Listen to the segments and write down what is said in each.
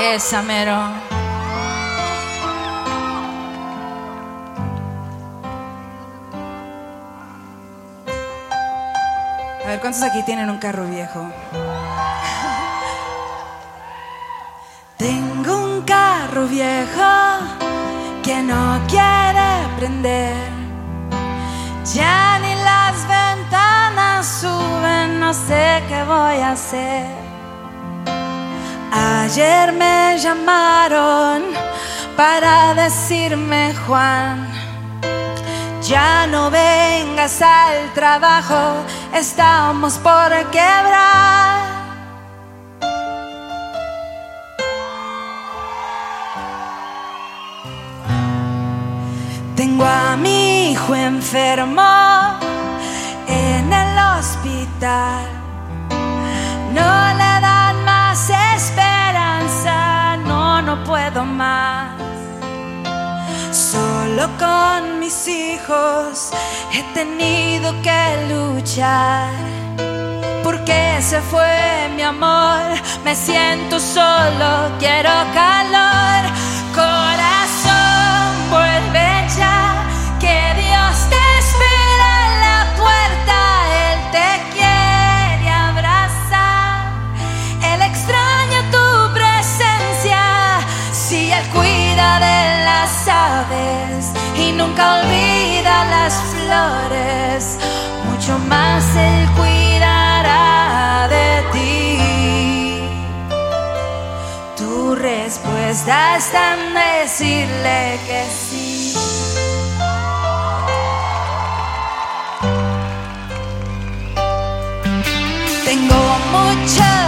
Esa mero. A ver, ¿cuántos aquí tienen un carro viejo? Tengo un carro viejo que no quiere prender. Ya ni las ventanas suben, no sé qué voy a hacer. Ayer me llamaron para decirme, Juan, ya no vengas al trabajo, estamos por quebrar. Tengo a mi hijo enfermo en el hospital. Solo con mis hijos he tenido que luchar. Porque se fue mi amor, me siento solo, quiero calor. Nunca olvida las flores, mucho más Él cuidará de ti. Tu respuesta está en decirle que sí. Tengo mucho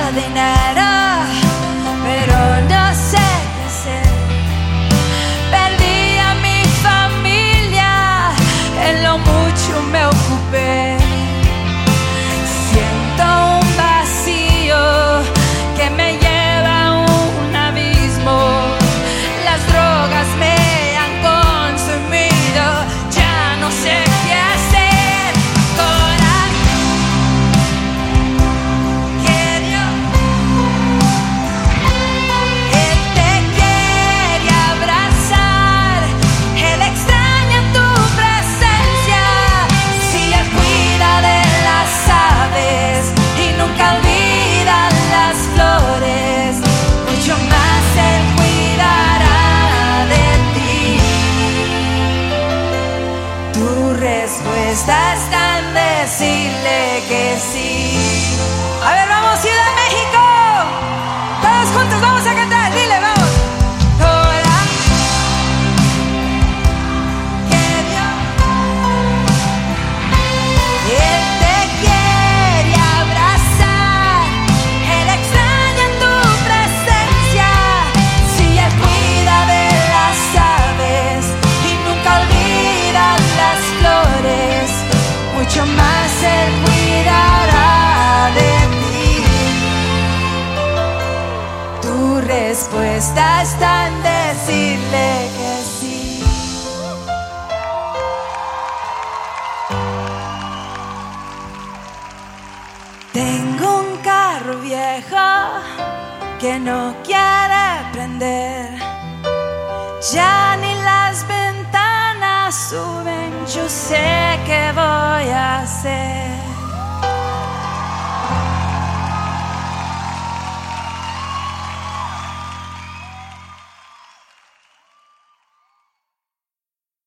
que sí. Respuesta está en decirle que sí. Tengo un carro viejo que no quiere prender. Ya ni las ventanas suben, yo sé qué voy a hacer.